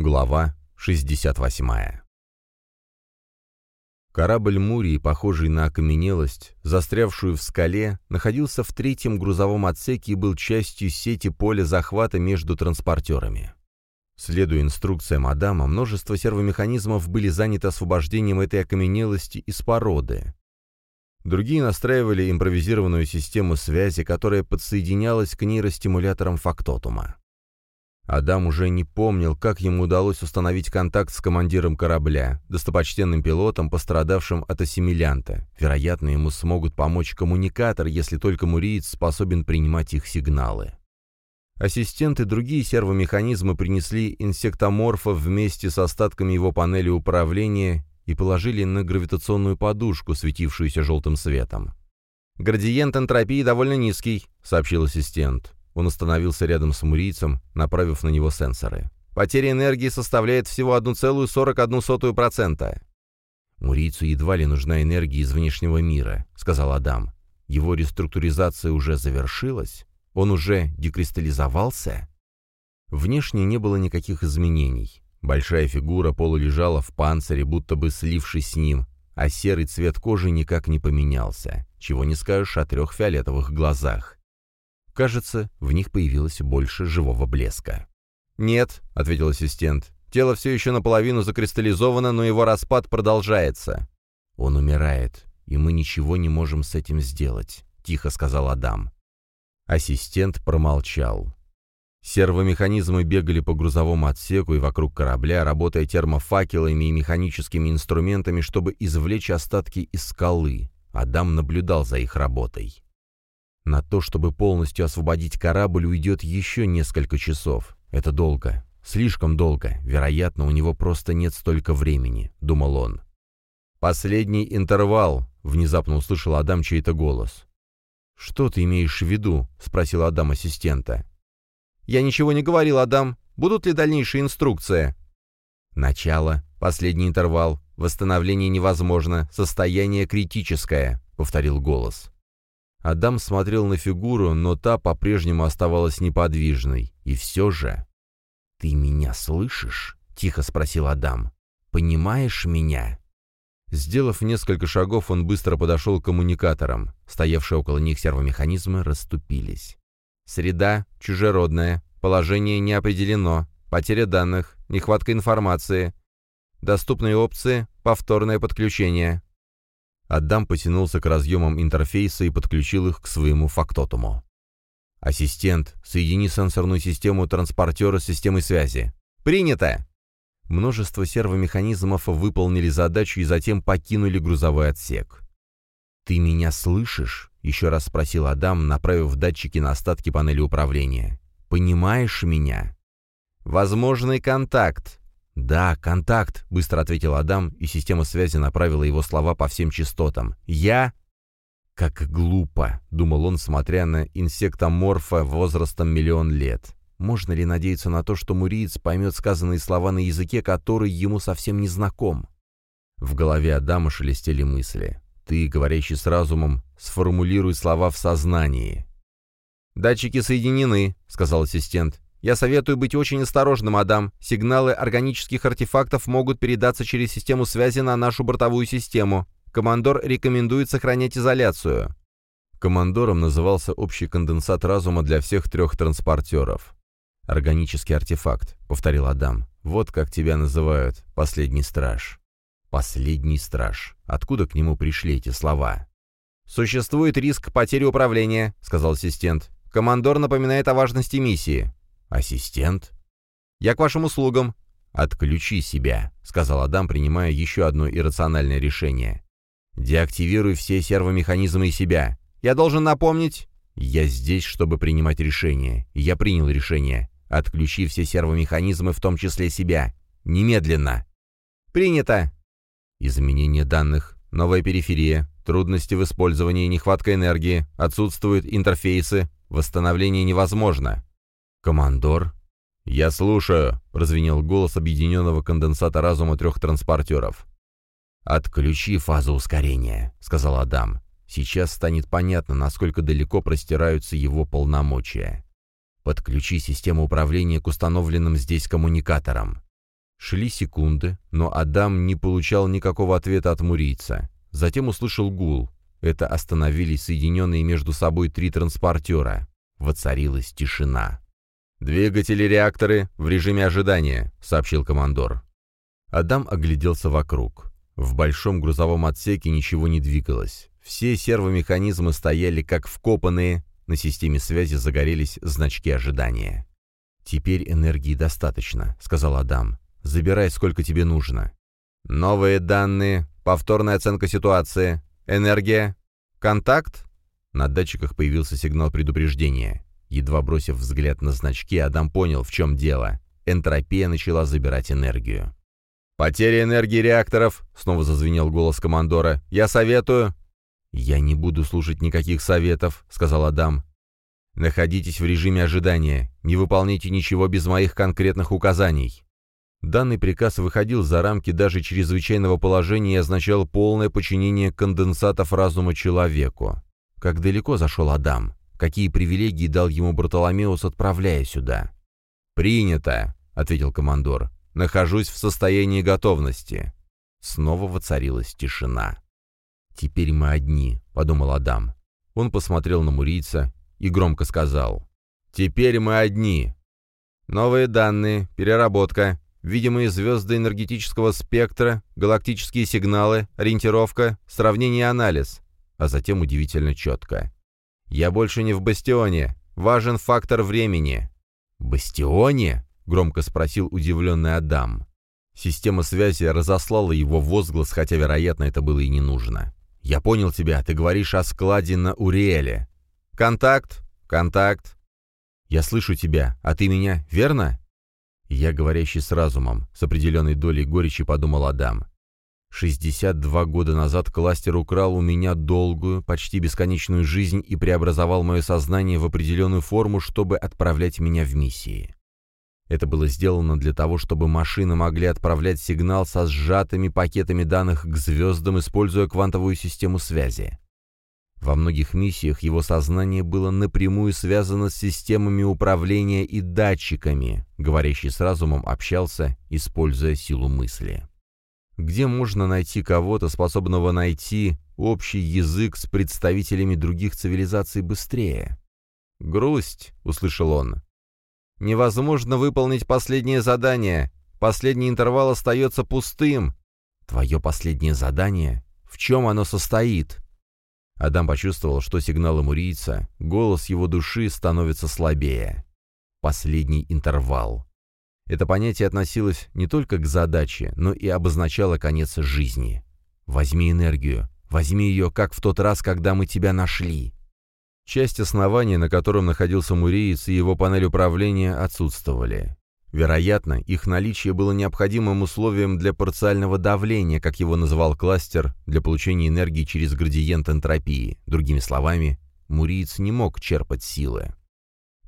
Глава 68 Корабль Мурии, похожий на окаменелость, застрявшую в скале, находился в третьем грузовом отсеке и был частью сети поля захвата между транспортерами. Следуя инструкциям Адама, множество сервомеханизмов были заняты освобождением этой окаменелости из породы. Другие настраивали импровизированную систему связи, которая подсоединялась к нейростимуляторам фактотума. Адам уже не помнил, как ему удалось установить контакт с командиром корабля, достопочтенным пилотом, пострадавшим от ассимилянта. Вероятно, ему смогут помочь коммуникатор, если только муриец способен принимать их сигналы. Ассистенты и другие сервомеханизмы принесли инсектоморфа вместе с остатками его панели управления и положили на гравитационную подушку, светившуюся желтым светом. «Градиент энтропии довольно низкий», — сообщил ассистент. Он остановился рядом с мурийцем, направив на него сенсоры. «Потеря энергии составляет всего 1,41%. «Мурийцу едва ли нужна энергия из внешнего мира», — сказал Адам. «Его реструктуризация уже завершилась? Он уже декристаллизовался?» Внешне не было никаких изменений. Большая фигура полулежала в панцире, будто бы слившись с ним, а серый цвет кожи никак не поменялся. Чего не скажешь о трех фиолетовых глазах. Кажется, в них появилось больше живого блеска. «Нет», — ответил ассистент, — «тело все еще наполовину закристаллизовано, но его распад продолжается». «Он умирает, и мы ничего не можем с этим сделать», — тихо сказал Адам. Ассистент промолчал. Сервомеханизмы бегали по грузовому отсеку и вокруг корабля, работая термофакелами и механическими инструментами, чтобы извлечь остатки из скалы. Адам наблюдал за их работой. На то, чтобы полностью освободить корабль, уйдет еще несколько часов. Это долго. Слишком долго. Вероятно, у него просто нет столько времени, — думал он. «Последний интервал», — внезапно услышал Адам чей-то голос. «Что ты имеешь в виду?» — спросил Адам ассистента. «Я ничего не говорил, Адам. Будут ли дальнейшие инструкции?» «Начало, последний интервал, восстановление невозможно, состояние критическое», — повторил голос. Адам смотрел на фигуру, но та по-прежнему оставалась неподвижной. И все же... «Ты меня слышишь?» — тихо спросил Адам. «Понимаешь меня?» Сделав несколько шагов, он быстро подошел к коммуникаторам. Стоявшие около них сервомеханизмы расступились. Среда чужеродная, положение не определено, потеря данных, нехватка информации. Доступные опции — повторное подключение. Адам потянулся к разъемам интерфейса и подключил их к своему фактотуму. «Ассистент, соедини сенсорную систему транспортера с системой связи». «Принято!» Множество сервомеханизмов выполнили задачу и затем покинули грузовой отсек. «Ты меня слышишь?» — еще раз спросил Адам, направив датчики на остатки панели управления. «Понимаешь меня?» «Возможный контакт», «Да, контакт», — быстро ответил Адам, и система связи направила его слова по всем частотам. «Я...» «Как глупо», — думал он, смотря на инсектоморфа возрастом миллион лет. Можно ли надеяться на то, что муриец поймет сказанные слова на языке, который ему совсем не знаком? В голове Адама шелестели мысли. «Ты, говорящий с разумом, сформулируй слова в сознании». «Датчики соединены», — сказал ассистент. Я советую быть очень осторожным, Адам. Сигналы органических артефактов могут передаться через систему связи на нашу бортовую систему. Командор рекомендует сохранять изоляцию. Командором назывался общий конденсат разума для всех трех транспортеров. «Органический артефакт», — повторил Адам. «Вот как тебя называют, последний страж». «Последний страж». Откуда к нему пришли эти слова? «Существует риск потери управления», — сказал ассистент. «Командор напоминает о важности миссии. «Ассистент?» «Я к вашим услугам». «Отключи себя», — сказал Адам, принимая еще одно иррациональное решение. «Деактивируй все сервомеханизмы и себя. Я должен напомнить...» «Я здесь, чтобы принимать решения. Я принял решение. Отключи все сервомеханизмы, в том числе себя. Немедленно!» «Принято!» Изменение данных, новая периферия, трудности в использовании, нехватка энергии, отсутствуют интерфейсы, восстановление невозможно. «Командор?» «Я слушаю», — прозвенел голос объединенного конденсата разума трех транспортеров. «Отключи фазу ускорения», — сказал Адам. «Сейчас станет понятно, насколько далеко простираются его полномочия. Подключи систему управления к установленным здесь коммуникаторам». Шли секунды, но Адам не получал никакого ответа от мурийца. Затем услышал гул. Это остановились соединенные между собой три транспортера. Воцарилась тишина. «Двигатели реакторы в режиме ожидания», — сообщил командор. Адам огляделся вокруг. В большом грузовом отсеке ничего не двигалось. Все сервомеханизмы стояли как вкопанные, на системе связи загорелись значки ожидания. «Теперь энергии достаточно», — сказал Адам. Забирай, сколько тебе нужно. Новые данные, повторная оценка ситуации, энергия, контакт. На датчиках появился сигнал предупреждения. Едва бросив взгляд на значки, Адам понял, в чем дело. Энтропия начала забирать энергию. «Потеря энергии реакторов!» — снова зазвенел голос командора. «Я советую...» «Я не буду слушать никаких советов», — сказал Адам. «Находитесь в режиме ожидания. Не выполняйте ничего без моих конкретных указаний». Данный приказ выходил за рамки даже чрезвычайного положения и означал полное подчинение конденсатов разума человеку. Как далеко зашел Адам? Какие привилегии дал ему Бартоломеус, отправляя сюда? «Принято», — ответил командор. «Нахожусь в состоянии готовности». Снова воцарилась тишина. «Теперь мы одни», — подумал Адам. Он посмотрел на мурийца и громко сказал. «Теперь мы одни. Новые данные, переработка, видимые звезды энергетического спектра, галактические сигналы, ориентировка, сравнение и анализ. А затем удивительно четко. «Я больше не в бастионе. Важен фактор времени». «Бастионе?» — громко спросил удивленный Адам. Система связи разослала его возглас, хотя, вероятно, это было и не нужно. «Я понял тебя. Ты говоришь о складе на Уриэле». «Контакт? Контакт?» «Я слышу тебя. А ты меня, верно?» Я говорящий с разумом, с определенной долей горечи подумал Адам. 62 года назад кластер украл у меня долгую, почти бесконечную жизнь и преобразовал мое сознание в определенную форму, чтобы отправлять меня в миссии. Это было сделано для того, чтобы машины могли отправлять сигнал со сжатыми пакетами данных к звездам, используя квантовую систему связи. Во многих миссиях его сознание было напрямую связано с системами управления и датчиками, говорящий с разумом общался, используя силу мысли. Где можно найти кого-то, способного найти общий язык с представителями других цивилизаций быстрее? «Грусть», — услышал он. «Невозможно выполнить последнее задание. Последний интервал остается пустым». «Твое последнее задание? В чем оно состоит?» Адам почувствовал, что сигналы мурийца, голос его души становится слабее. Последний интервал. Это понятие относилось не только к задаче, но и обозначало конец жизни. «Возьми энергию. Возьми ее, как в тот раз, когда мы тебя нашли». Часть основания, на котором находился муриец и его панель управления, отсутствовали. Вероятно, их наличие было необходимым условием для парциального давления, как его называл кластер, для получения энергии через градиент энтропии. Другими словами, Муриец не мог черпать силы.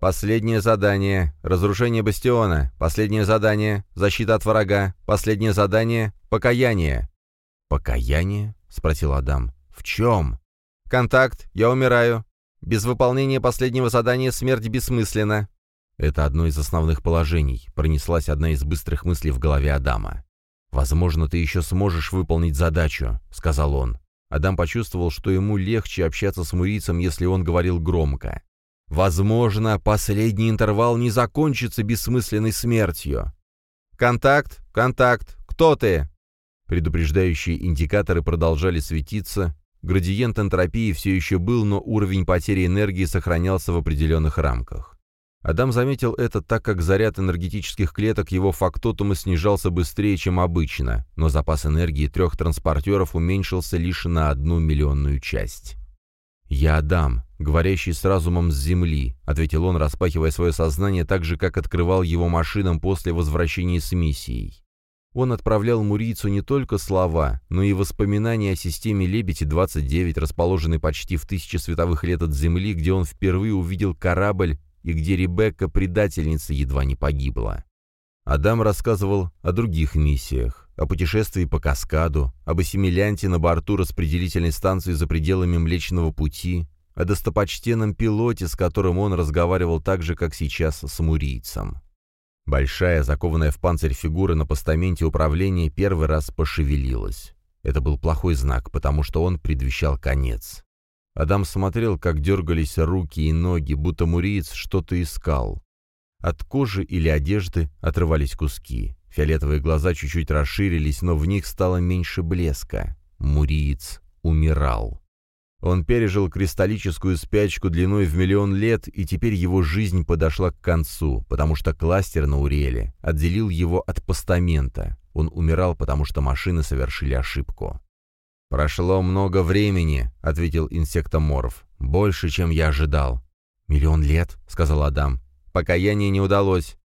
Последнее задание — разрушение бастиона. Последнее задание — защита от врага. Последнее задание — покаяние. «Покаяние?» — спросил Адам. «В чем?» «Контакт. Я умираю. Без выполнения последнего задания смерть бессмысленна. Это одно из основных положений, пронеслась одна из быстрых мыслей в голове Адама. «Возможно, ты еще сможешь выполнить задачу», — сказал он. Адам почувствовал, что ему легче общаться с мурийцем, если он говорил громко. «Возможно, последний интервал не закончится бессмысленной смертью». «Контакт! Контакт! Кто ты?» Предупреждающие индикаторы продолжали светиться. Градиент энтропии все еще был, но уровень потери энергии сохранялся в определенных рамках. Адам заметил это так, как заряд энергетических клеток его фактотума снижался быстрее, чем обычно, но запас энергии трех транспортеров уменьшился лишь на одну миллионную часть. «Я Адам, говорящий с разумом с Земли», — ответил он, распахивая свое сознание так же, как открывал его машинам после возвращения с миссией. Он отправлял мурийцу не только слова, но и воспоминания о системе Лебеди-29, расположенной почти в тысячи световых лет от Земли, где он впервые увидел корабль и где Ребекка, предательница, едва не погибла. Адам рассказывал о других миссиях, о путешествии по каскаду, об ассимилянте на борту распределительной станции за пределами Млечного Пути, о достопочтенном пилоте, с которым он разговаривал так же, как сейчас с мурийцем. Большая, закованная в панцирь фигура на постаменте управления первый раз пошевелилась. Это был плохой знак, потому что он предвещал конец. Адам смотрел, как дергались руки и ноги, будто муриец что-то искал. От кожи или одежды отрывались куски. Фиолетовые глаза чуть-чуть расширились, но в них стало меньше блеска. Муриец умирал. Он пережил кристаллическую спячку длиной в миллион лет, и теперь его жизнь подошла к концу, потому что кластер на Уреле отделил его от постамента. Он умирал, потому что машины совершили ошибку. «Прошло много времени», — ответил инсектоморф. «Больше, чем я ожидал». «Миллион лет», — сказал Адам. «Покаяние не удалось».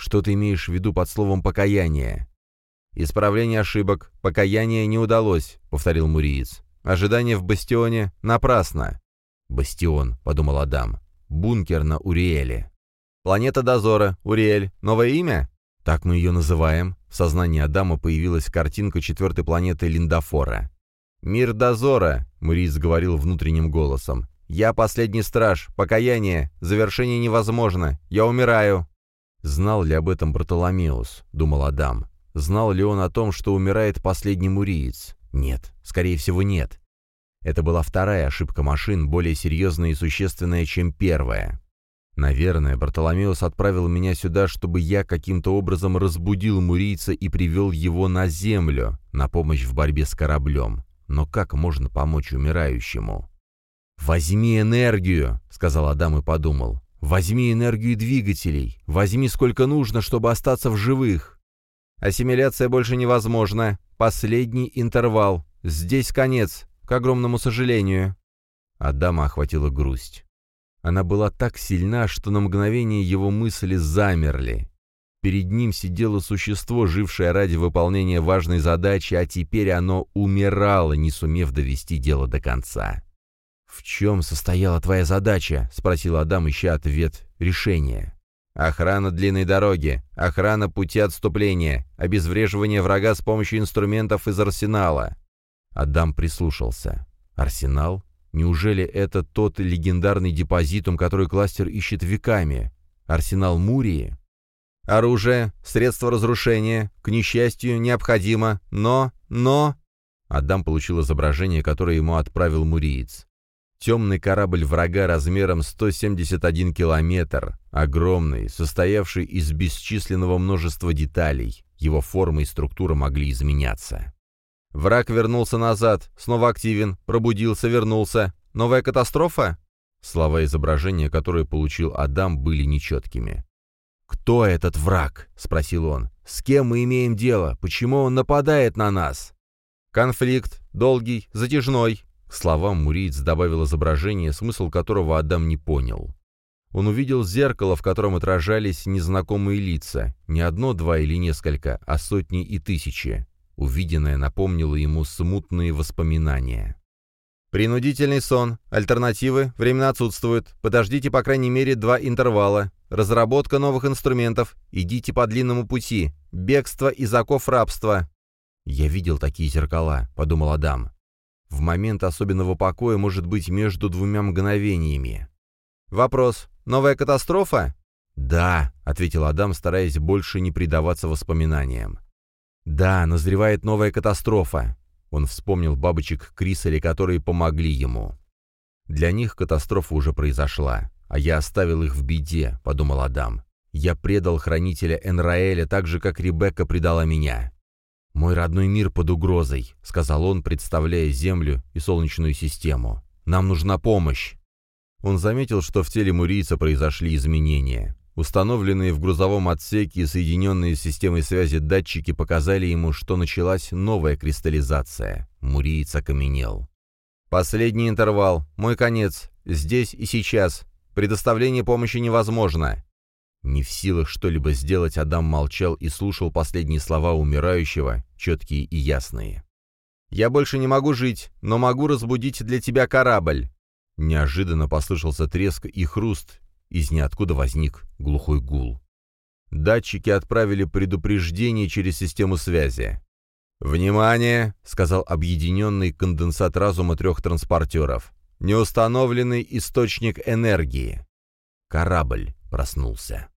«Что ты имеешь в виду под словом «покаяние»?» «Исправление ошибок. Покаяние не удалось», — повторил Муриец. «Ожидание в бастионе напрасно». «Бастион», — подумал Адам. «Бункер на Уриэле». «Планета дозора. Уриэль. Новое имя?» «Так мы ее называем». В сознании Адама появилась картинка четвертой планеты Линдафора. «Мир дозора», — Муриц говорил внутренним голосом. «Я последний страж. Покаяние. Завершение невозможно. Я умираю». Знал ли об этом Бартоломеус, думал Адам. Знал ли он о том, что умирает последний муриец? Нет, скорее всего, нет. Это была вторая ошибка машин, более серьезная и существенная, чем первая. Наверное, Бартоломеус отправил меня сюда, чтобы я каким-то образом разбудил мурийца и привел его на землю, на помощь в борьбе с кораблем. Но как можно помочь умирающему? «Возьми энергию», — сказал Адам и подумал. «Возьми энергию двигателей. Возьми сколько нужно, чтобы остаться в живых». «Ассимиляция больше невозможна. Последний интервал. Здесь конец, к огромному сожалению». Адама охватила грусть. Она была так сильна, что на мгновение его мысли замерли. Перед ним сидело существо, жившее ради выполнения важной задачи, а теперь оно умирало, не сумев довести дело до конца. «В чем состояла твоя задача?» — спросил Адам, ища ответ решение. «Охрана длинной дороги, охрана пути отступления, обезвреживание врага с помощью инструментов из арсенала». Адам прислушался. «Арсенал? Неужели это тот легендарный депозитум, который кластер ищет веками? Арсенал Мурии?» Оружие, средства разрушения, к несчастью, необходимо, но, но...» Адам получил изображение, которое ему отправил Муриец. Темный корабль врага размером 171 километр, огромный, состоявший из бесчисленного множества деталей. Его форма и структура могли изменяться. Враг вернулся назад, снова активен, пробудился, вернулся. Новая катастрофа? Слова изображения, которые получил Адам, были нечеткими. «Кто этот враг?» — спросил он. «С кем мы имеем дело? Почему он нападает на нас?» «Конфликт. Долгий. Затяжной». К словам Муриец добавил изображение, смысл которого Адам не понял. Он увидел зеркало, в котором отражались незнакомые лица. Не одно, два или несколько, а сотни и тысячи. Увиденное напомнило ему смутные воспоминания. «Принудительный сон. Альтернативы. Временно отсутствуют. Подождите по крайней мере два интервала. Разработка новых инструментов. Идите по длинному пути. Бегство из оков рабства». «Я видел такие зеркала», — подумал Адам. «В момент особенного покоя может быть между двумя мгновениями». «Вопрос. Новая катастрофа?» «Да», — ответил Адам, стараясь больше не предаваться воспоминаниям. «Да, назревает новая катастрофа. Он вспомнил бабочек Крисали, которые помогли ему. Для них катастрофа уже произошла, а я оставил их в беде, подумал Адам. Я предал хранителя Энраэля так же, как Ребекка предала меня. «Мой родной мир под угрозой», — сказал он, представляя Землю и Солнечную систему. «Нам нужна помощь». Он заметил, что в теле мурийца произошли изменения. Установленные в грузовом отсеке и соединенные с системой связи датчики показали ему, что началась новая кристаллизация. Муриец окаменел. «Последний интервал. Мой конец. Здесь и сейчас. Предоставление помощи невозможно». Не в силах что-либо сделать, Адам молчал и слушал последние слова умирающего, четкие и ясные. «Я больше не могу жить, но могу разбудить для тебя корабль». Неожиданно послышался треск и хруст, из ниоткуда возник глухой гул. Датчики отправили предупреждение через систему связи. «Внимание!» — сказал объединенный конденсат разума трех транспортеров. «Неустановленный источник энергии». Корабль проснулся.